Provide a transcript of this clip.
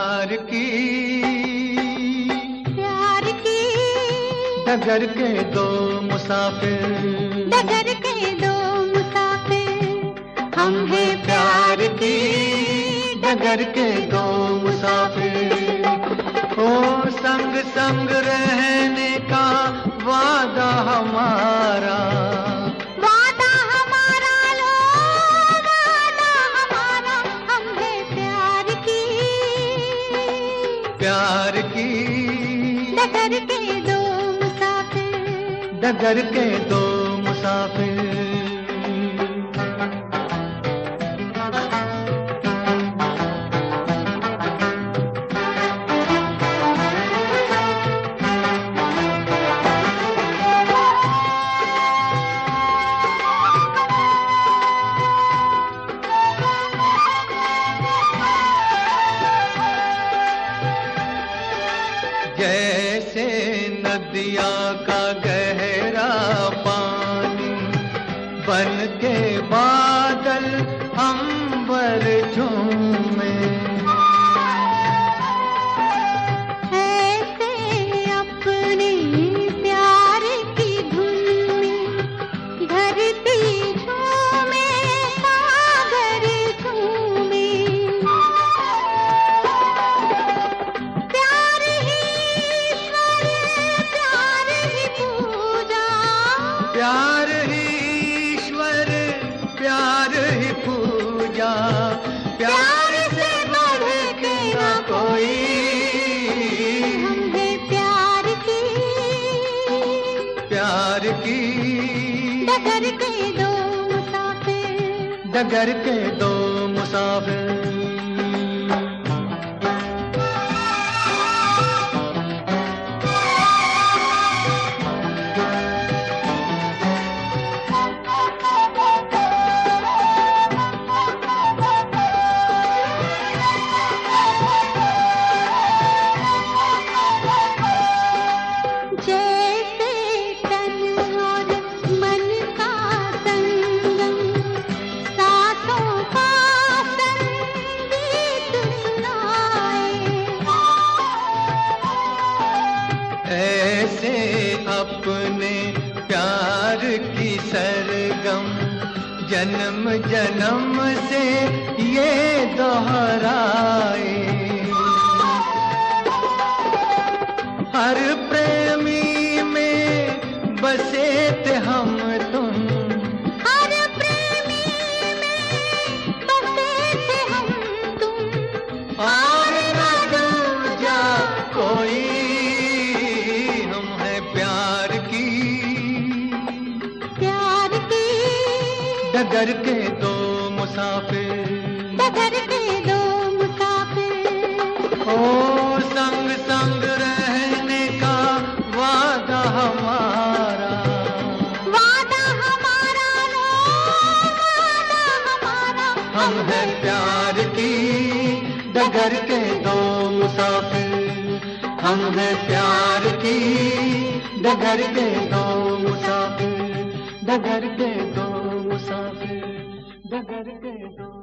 प्यार की। प्यार की। डगर के दो मुसाफिर। डगर के दो मुसाफिर। हम हैं प्यार की। डगर के दो मुसाफिर। ओ संग संग रहने का वादा हमारा। डगर के दो मुसाफिर। डगर के दो मुसाफिर। नदिया का गहरा पानी, बन के बादल अंबर झूमे। अपने प्यार की धुन में धरती प्यार की। डगर के दो मुसाफिर। डगर के दो मुसाफिर। सरगम जन्म जन्म से ये दोहराए। हर प्रेमी में बसे हम डगर के दो मुसाफिर। डगर के दो मुसाफिर। ओ संग संग रहने का वादा हमारा। वादा हमारा लो वादा हमारा। हम हैं प्यार की डगर के दो मुसाफिर। हम हैं प्यार की डगर के दो मुसाफिर। डगर के दो कर दे दो